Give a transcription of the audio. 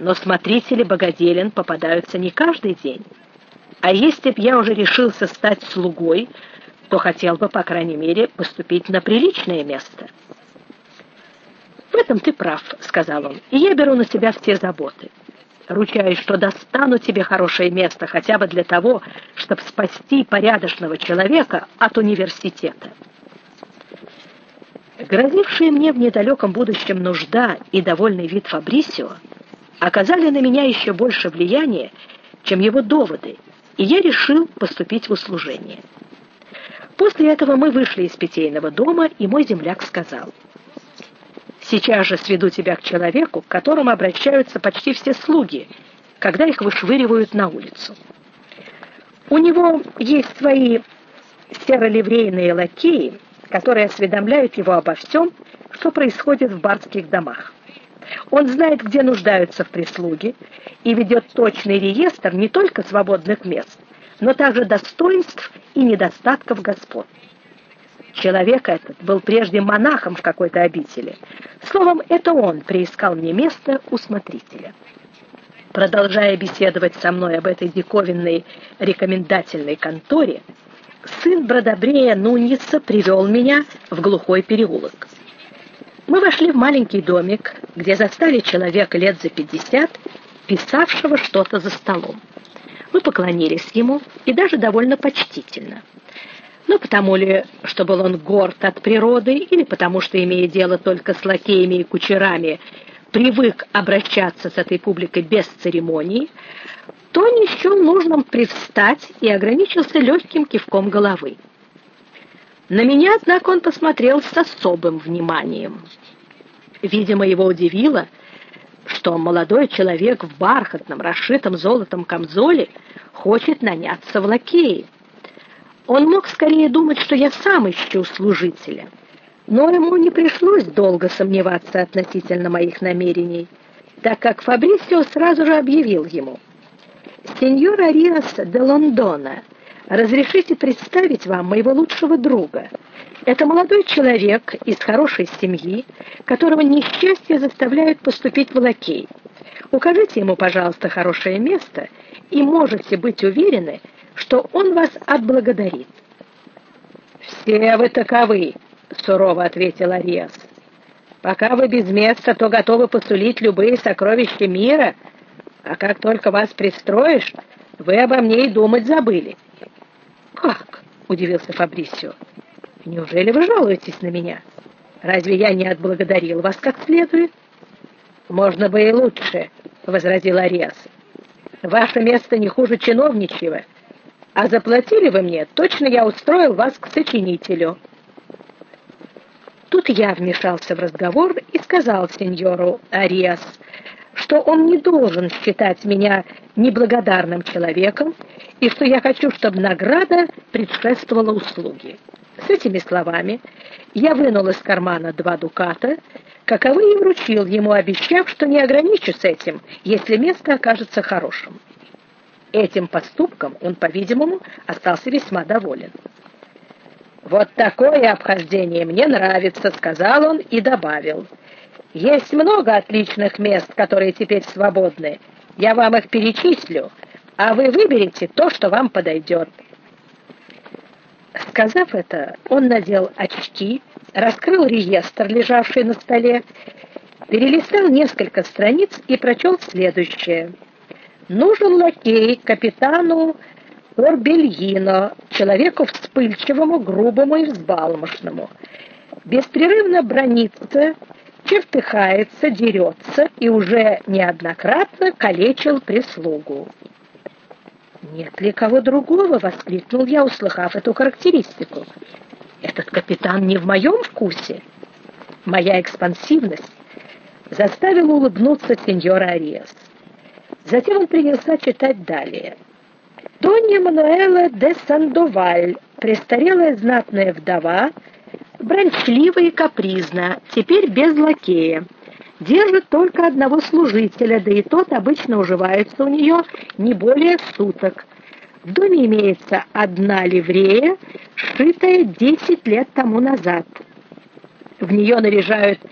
но смотрители богоделен попадаются не каждый день. А если б я уже решился стать слугой, то хотел бы, по крайней мере, поступить на приличное место. В этом ты прав, сказал он. И я беру на себя все заботы. Ручаюсь, что достану тебе хорошее место хотя бы для того, чтобы спасти порядочного человека от университета. Грозившая мне в недалеком будущем нужда и довольный вид Фабрисио оказали на меня еще больше влияния, чем его доводы, и я решил поступить в услужение. После этого мы вышли из питейного дома, и мой земляк сказал: "Сейчас же сведу тебя к человеку, к которому обращаются почти все слуги, когда их вышвыривают на улицу. У него есть свои сероливрейные лакеи, которые осведомляют его обо всем, что происходит в барских домах. Он знает, где нуждаются в прислуге, и ведет точный реестр не только свободных мест, но также достоинств и недостатков господ. Человек этот был прежде монахом в какой-то обители. Словом, это он приискал мне место у смотрителя. Продолжая беседовать со мной об этой диковинной рекомендательной конторе, сын Бродобрея Нуньеса привел меня в глухой переулок. Мы вошли в маленький домик, где застали человека лет за пятьдесят, писавшего что-то за столом. Мы поклонились ему и даже довольно почтительно. Но потому ли, что был он горд от природы, или потому что, имея дело только с лакеями и кучерами, привык обращаться с этой публикой без церемоний, то не счел нужным привстать и ограничился легким кивком головы. На меня, однако, он посмотрел с особым вниманием. Видимо, его удивило, что молодой человек в бархатном, расшитом золотом камзоле хочет наняться в лакеи. Он мог скорее думать, что я сам ищу служителя. Но ему не пришлось долго сомневаться относительно моих намерений, так как Фабрисио сразу же объявил ему: "Сеньор Ариас де Лондона, разрешите представить вам моего лучшего друга. Это молодой человек из хорошей семьи, которого несчастье заставляет поступить в лакей. Укажите ему, пожалуйста, хорошее место, и можете быть уверены, что он вас отблагодарит. Все вы таковы, сурово ответил Ариас. Пока вы без места, то готовы посулить любые сокровища мира, а как только вас пристроишь, вы обо мне и думать забыли. Как? удивился Фабрисио. Неужели вы жалуетесь на меня? Разве я не отблагодарил вас как следует? Можно бы и лучше, возразил Ариас. Ваше место не хуже чиновничьего, а заплатили вы мне, точно я устроил вас к сочинителю. Тут я вмешался в разговор и сказал сеньору Ариас, что он не должен считать меня неблагодарным человеком и что я хочу, чтобы награда предшествовала услуге. С этими словами я вынул из кармана два дуката, каковы и вручил ему, обещав, что не ограничусь этим, если место окажется хорошим. Этим поступком он, по-видимому, остался весьма доволен. Вот такое обхождение мне нравится, сказал он и добавил: есть много отличных мест, которые теперь свободны. Я вам их перечислю, а вы выберете то, что вам подойдет. Сказав это, он надел очки, раскрыл реестр, лежавший на столе, перелистал несколько страниц и прочел следующее: Нужен лакей капитану Орбельино, человеку вспыльчивому, грубому и взбалмошному. Беспрерывно бронится, чертыхается, дерется и уже неоднократно калечил прислугу. Нет ли кого другого, воскликнул я, услыхав эту характеристику. Этот капитан не в моем вкусе. Моя экспансивность заставила улыбнуться сеньора Ариас. Затем он принялся читать далее. Донья Мануэла де Сандоваль, престарелая знатная вдова, брончливая и капризна, теперь без лакея держит только одного служителя, да и тот обычно уживается у нее не более суток. В доме имеется одна ливрея, сшитая десять лет тому назад. В нее наряжают